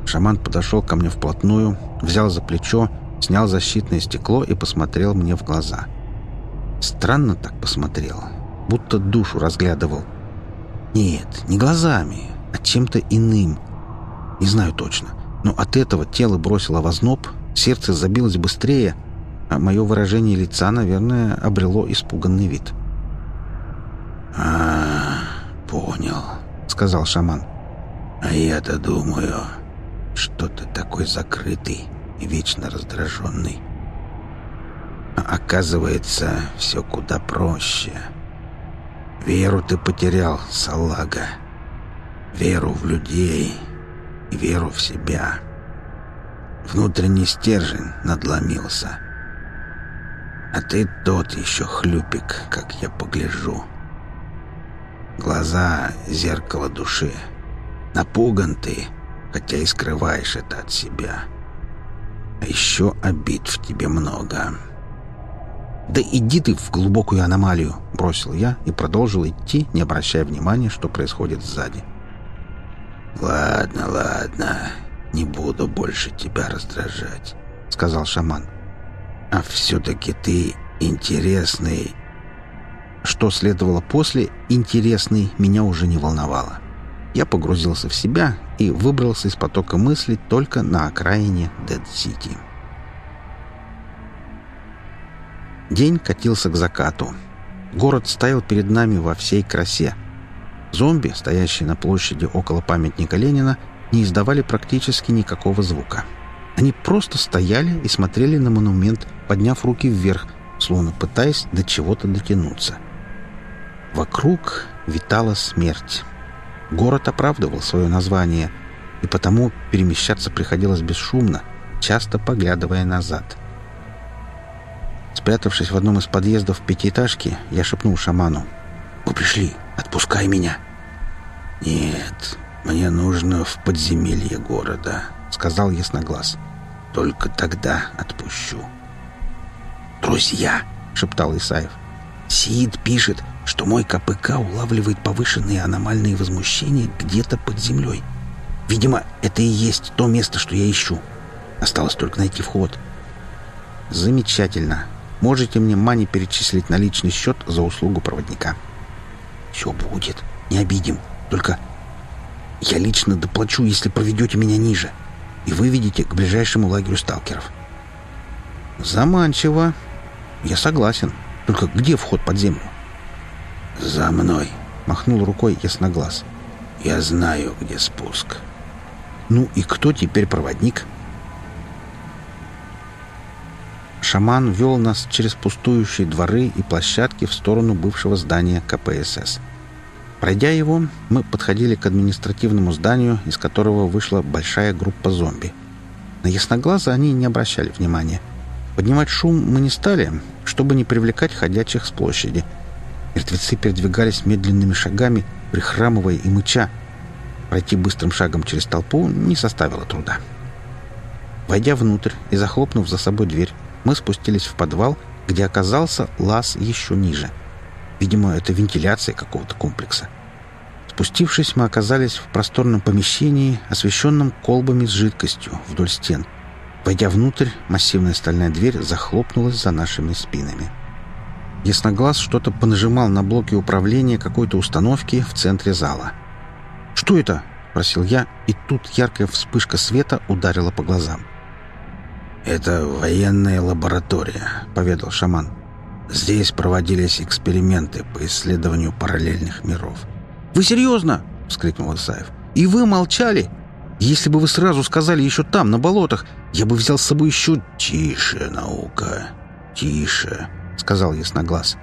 S1: Шаман подошел ко мне вплотную, взял за плечо, снял защитное стекло и посмотрел мне в глаза. Странно так посмотрел, будто душу разглядывал. Нет, не глазами, а чем-то иным — не знаю точно, но от этого тело бросило в озноб, сердце забилось быстрее, а мое выражение лица, наверное, обрело испуганный вид.
S2: «А, понял», — сказал шаман. «А я-то думаю, что ты такой закрытый и вечно раздраженный. А оказывается, все куда проще. Веру ты потерял, салага. Веру в людей» и веру в себя. Внутренний стержень надломился. А ты тот еще хлюпик, как я погляжу. Глаза — зеркало души. Напуган ты, хотя и скрываешь это от себя. А еще обид в тебе много.
S1: «Да иди ты в глубокую аномалию!» — бросил я и продолжил идти, не обращая внимания, что происходит сзади.
S2: «Ладно, ладно, не буду больше тебя раздражать», — сказал шаман. «А все-таки ты интересный...»
S1: Что следовало после «интересный» меня уже не волновало. Я погрузился в себя и выбрался из потока мыслей только на окраине Дед-Сити. День катился к закату. Город стоял перед нами во всей красе — Зомби, стоящие на площади около памятника Ленина, не издавали практически никакого звука. Они просто стояли и смотрели на монумент, подняв руки вверх, словно пытаясь до чего-то дотянуться. Вокруг витала смерть. Город оправдывал свое название, и потому перемещаться приходилось бесшумно, часто поглядывая назад. Спрятавшись в одном из подъездов пятиэтажки, я шепнул шаману. «Мы пришли! Отпускай меня!»
S2: «Нет, мне нужно в подземелье города», — сказал Ясноглаз. «Только тогда отпущу».
S1: «Друзья!» — шептал Исаев. «Сиид пишет, что мой КПК улавливает повышенные аномальные возмущения где-то под землей. Видимо, это и есть то место, что я ищу. Осталось только найти вход». «Замечательно. Можете мне мани перечислить на личный счет за услугу проводника». «Все будет. Не обидим. Только я лично доплачу, если проведете меня ниже и выведете к ближайшему лагерю сталкеров». «Заманчиво. Я согласен. Только где вход под землю?»
S2: «За мной», —
S1: махнул рукой ясноглаз.
S2: «Я знаю, где спуск».
S1: «Ну и кто теперь проводник?» Шаман вел нас через пустующие дворы и площадки в сторону бывшего здания КПСС. Пройдя его, мы подходили к административному зданию, из которого вышла большая группа зомби. На ясноглаза они не обращали внимания. Поднимать шум мы не стали, чтобы не привлекать ходячих с площади. Мертвецы передвигались медленными шагами, прихрамывая и мыча. Пройти быстрым шагом через толпу не составило труда. Войдя внутрь и захлопнув за собой дверь, мы спустились в подвал, где оказался лаз еще ниже — Видимо, это вентиляция какого-то комплекса. Спустившись, мы оказались в просторном помещении, освещенном колбами с жидкостью вдоль стен. Войдя внутрь, массивная стальная дверь захлопнулась за нашими спинами. Ясноглаз что-то понажимал на блоке управления какой-то установки в центре зала. «Что это?» — спросил я, и тут яркая вспышка света ударила по глазам.
S2: «Это военная лаборатория», — поведал шаман. Здесь проводились эксперименты по исследованию параллельных миров.
S1: «Вы серьезно?» — вскрикнул Исаев. «И вы молчали? Если бы вы сразу сказали еще там, на болотах, я бы взял с собой еще...»
S2: «Тише, наука, тише», — сказал Ясноглаз.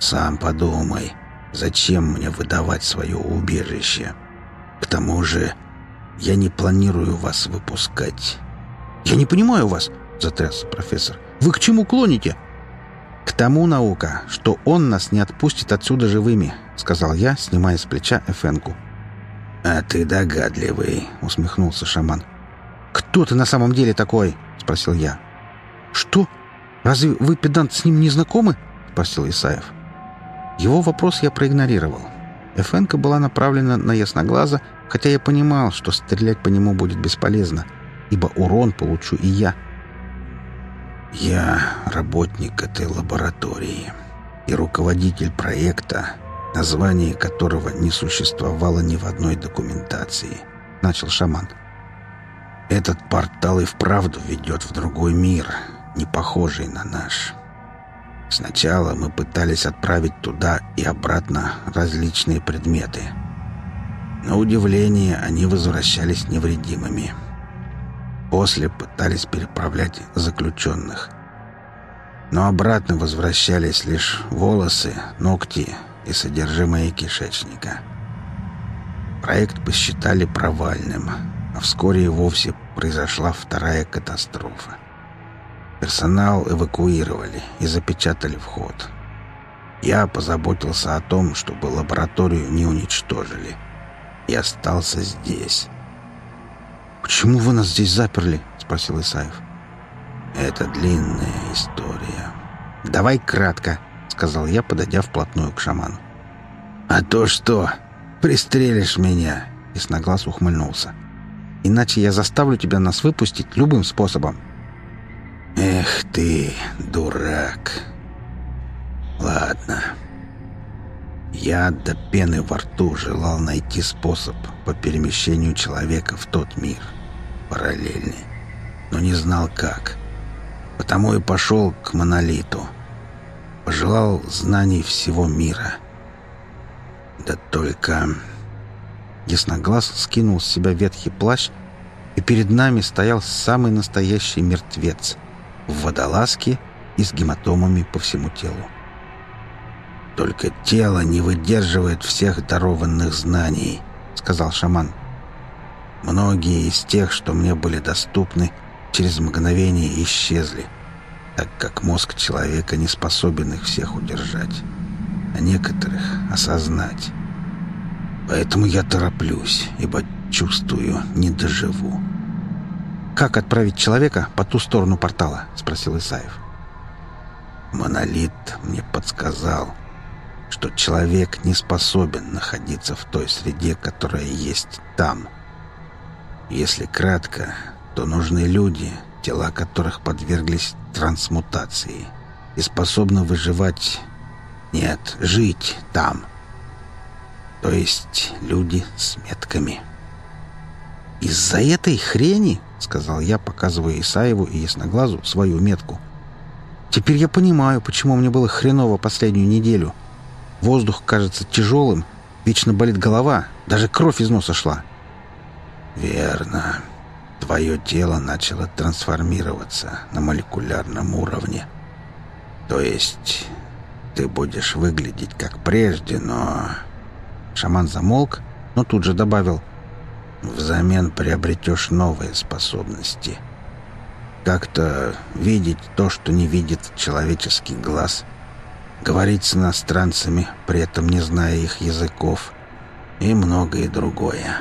S2: «Сам подумай, зачем мне выдавать свое убежище? К тому же я не планирую вас выпускать».
S1: «Я не понимаю вас», — затрясся профессор. «Вы к чему клоните?» «К тому наука, что он нас не отпустит отсюда живыми», — сказал я, снимая с плеча Эфенку.
S2: «А ты догадливый», — усмехнулся шаман.
S1: «Кто ты на самом деле такой?» — спросил я. «Что? Разве вы, педант, с ним не знакомы?» — спросил Исаев. Его вопрос я проигнорировал. Эфенка была направлена на ясноглаза, хотя я понимал, что стрелять по нему будет бесполезно, ибо урон получу и я —
S2: я работник этой лаборатории и руководитель проекта, название которого не существовало ни в одной документации, начал шаман. Этот портал и вправду ведет в другой мир, не похожий на наш. Сначала мы пытались отправить туда и обратно различные предметы. На удивление, они возвращались невредимыми. — После пытались переправлять заключенных. Но обратно возвращались лишь волосы, ногти и содержимое кишечника. Проект посчитали провальным, а вскоре и вовсе произошла вторая катастрофа. Персонал эвакуировали и запечатали вход. Я позаботился о том, чтобы лабораторию не уничтожили. И остался здесь.
S1: «Почему вы нас здесь заперли?» — спросил Исаев.
S2: «Это длинная история».
S1: «Давай кратко», — сказал я, подойдя вплотную к шаману.
S2: «А то что? Пристрелишь меня?» — Ясноглаз ухмыльнулся.
S1: «Иначе я заставлю тебя нас выпустить любым способом».
S2: «Эх ты, дурак!» «Ладно». Я до пены во рту желал найти способ по перемещению человека в тот мир — параллельный, но не знал как. Потому и пошел к монолиту. Пожелал знаний всего мира. Да только...
S1: Ясноглаз скинул с себя ветхий плащ, и перед нами стоял самый настоящий мертвец в водолазке и с гематомами по всему телу.
S2: «Только тело не выдерживает всех дарованных знаний», — сказал шаман. Многие из тех, что мне были доступны, через мгновение исчезли. Так как мозг человека не способен их всех удержать, а некоторых осознать. Поэтому я тороплюсь, ибо чувствую, не доживу.
S1: «Как отправить человека по ту сторону портала?» — спросил Исаев.
S2: Монолит мне подсказал, что человек не способен находиться в той среде, которая есть там. Если кратко, то нужны люди, тела которых подверглись трансмутации и способны выживать... Нет, жить там. То есть люди с метками.
S1: «Из-за этой хрени?» — сказал я, показывая Исаеву и Ясноглазу свою метку. «Теперь я понимаю, почему мне было хреново последнюю неделю. Воздух кажется тяжелым, вечно болит голова, даже кровь из носа шла».
S2: «Верно. Твое тело начало трансформироваться на молекулярном уровне. То есть ты будешь выглядеть как прежде, но...»
S1: Шаман замолк, но тут же добавил —
S2: Взамен приобретешь новые способности. Как-то видеть то, что не видит человеческий глаз. Говорить с иностранцами, при этом не зная их языков. И многое другое.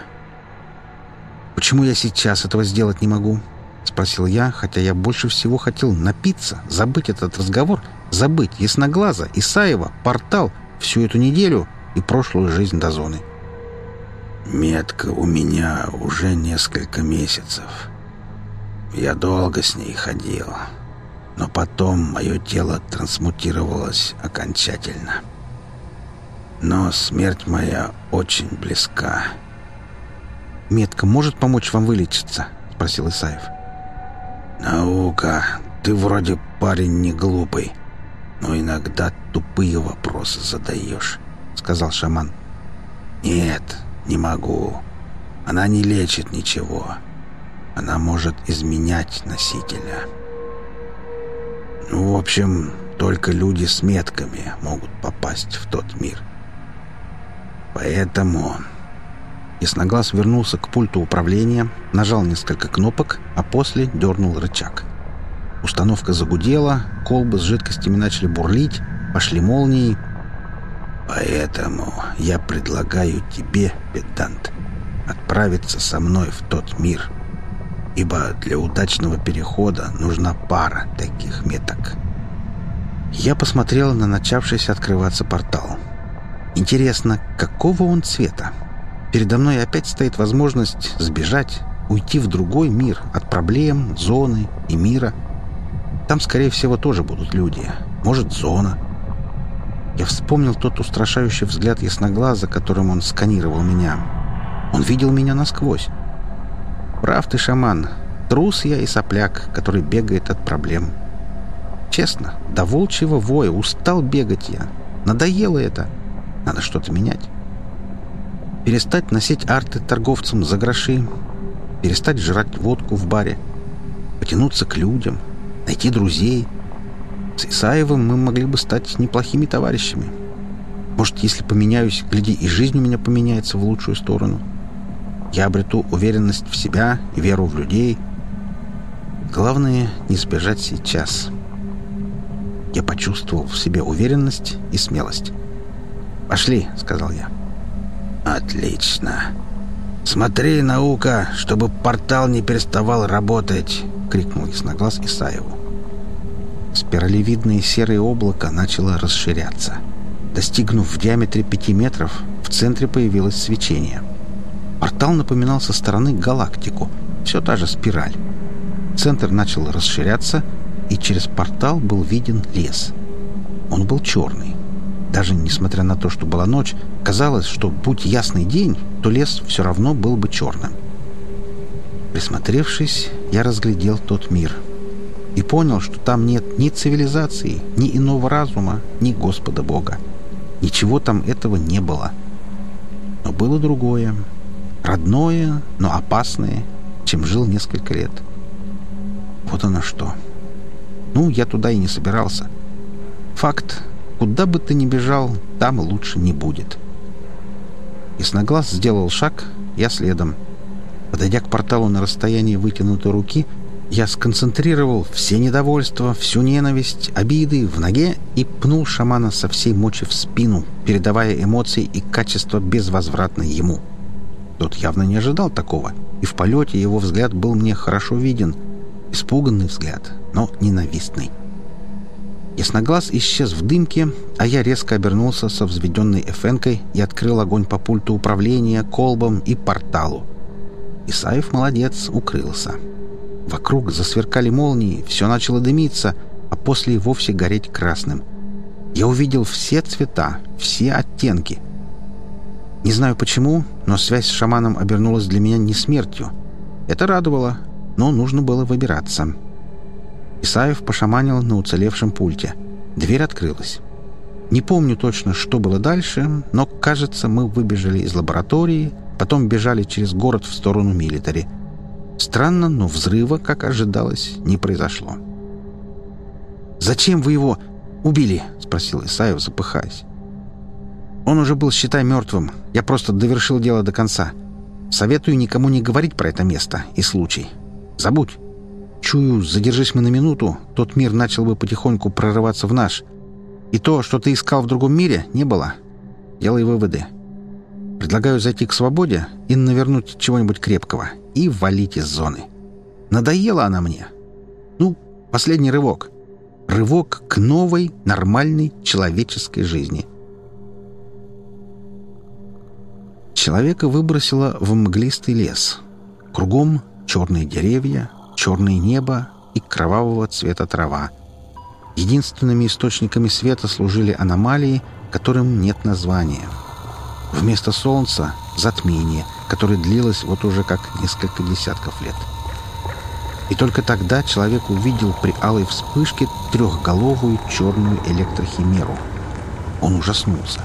S1: «Почему я сейчас этого сделать не могу?» — спросил я, хотя я больше всего хотел напиться, забыть этот разговор, забыть Ясноглаза, Исаева, портал, всю эту неделю и прошлую жизнь до зоны.
S2: Метка у меня уже несколько месяцев. Я долго с ней ходил, но потом мое тело трансмутировалось окончательно. Но смерть моя очень близка.
S1: «Метка может помочь вам вылечиться?» — спросил Исаев.
S2: «Наука, ты вроде парень не глупый, но иногда тупые вопросы задаешь», — сказал шаман. «Нет, не могу. Она не лечит ничего. Она может изменять носителя. Ну, в общем, только люди с метками могут попасть в тот мир. Поэтому...
S1: Ясноглаз вернулся к пульту управления, нажал несколько кнопок, а после дернул рычаг. Установка загудела, колбы с жидкостями начали бурлить, пошли молнии,
S2: Поэтому я предлагаю тебе, педант, отправиться со мной в тот мир, ибо для удачного перехода нужна пара таких меток.
S1: Я посмотрел на начавшийся открываться портал. Интересно, какого он цвета? Передо мной опять стоит возможность сбежать, уйти в другой мир от проблем, зоны и мира. Там, скорее всего, тоже будут люди. Может, зона. Я вспомнил тот устрашающий взгляд ясноглаза, которым он сканировал меня. Он видел меня насквозь. Прав ты, шаман. Трус я и сопляк, который бегает от проблем. Честно, до волчьего воя устал бегать я. Надоело это. Надо что-то менять. Перестать носить арты торговцам за гроши. Перестать жрать водку в баре. Потянуться к людям. Найти друзей. С Исаевым мы могли бы стать неплохими товарищами. Может, если поменяюсь, гляди, и жизнь у меня поменяется в лучшую сторону. Я обрету уверенность в себя и веру в людей. Главное, не сбежать сейчас. Я почувствовал в себе уверенность и смелость. «Пошли», — сказал я.
S2: «Отлично. Смотри, наука, чтобы портал не переставал работать», — крикнул ясноглаз Исаеву.
S1: Спиралевидное серое облако начало расширяться. Достигнув в диаметре пяти метров, в центре появилось свечение. Портал напоминал со стороны галактику, все та же спираль. Центр начал расширяться, и через портал был виден лес. Он был черный. Даже несмотря на то, что была ночь, казалось, что будь ясный день, то лес все равно был бы черным. Присмотревшись, я разглядел тот мир — и понял, что там нет ни цивилизации, ни иного разума, ни Господа Бога. Ничего там этого не было. Но было другое. Родное, но опасное, чем жил несколько лет. Вот оно что. Ну, я туда и не собирался. Факт. Куда бы ты ни бежал, там лучше не будет. Ясноглаз сделал шаг, я следом. Подойдя к порталу на расстоянии вытянутой руки, Я сконцентрировал все недовольства, всю ненависть, обиды в ноге и пнул шамана со всей мочи в спину, передавая эмоции и качество безвозвратно ему. Тот явно не ожидал такого, и в полете его взгляд был мне хорошо виден. Испуганный взгляд, но ненавистный. Ясноглаз исчез в дымке, а я резко обернулся со взведенной эфенкой и открыл огонь по пульту управления, колбам и порталу. Исаев молодец, укрылся. Вокруг засверкали молнии, все начало дымиться, а после и вовсе гореть красным. Я увидел все цвета, все оттенки. Не знаю почему, но связь с шаманом обернулась для меня не смертью. Это радовало, но нужно было выбираться. Исаев пошаманил на уцелевшем пульте. Дверь открылась. Не помню точно, что было дальше, но, кажется, мы выбежали из лаборатории, потом бежали через город в сторону милитари. Странно, но взрыва, как ожидалось, не произошло. «Зачем вы его убили?» — спросил Исаев, запыхаясь. «Он уже был, считай, мертвым. Я просто довершил дело до конца. Советую никому не говорить про это место и случай. Забудь. Чую, задержись мы на минуту, тот мир начал бы потихоньку прорываться в наш. И то, что ты искал в другом мире, не было. Делай выводы. Предлагаю зайти к свободе и навернуть чего-нибудь крепкого и валить из зоны. Надоела она мне. Ну, последний рывок. Рывок к новой, нормальной человеческой жизни. Человека выбросило в мглистый лес. Кругом черные деревья, черное небо и кровавого цвета трава. Единственными источниками света служили аномалии, которым нет названия — Вместо солнца — затмение, которое длилось вот уже как несколько десятков лет. И только тогда человек увидел при алой вспышке трехголовую черную электрохимеру. Он ужаснулся.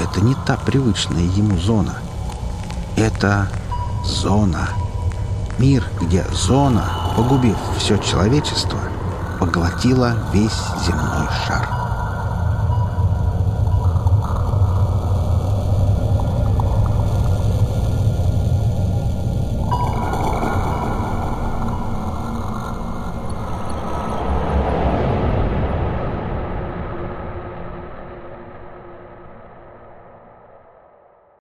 S1: Это не та привычная ему зона. Это зона. Мир, где зона, погубив все человечество, поглотила весь земной шар.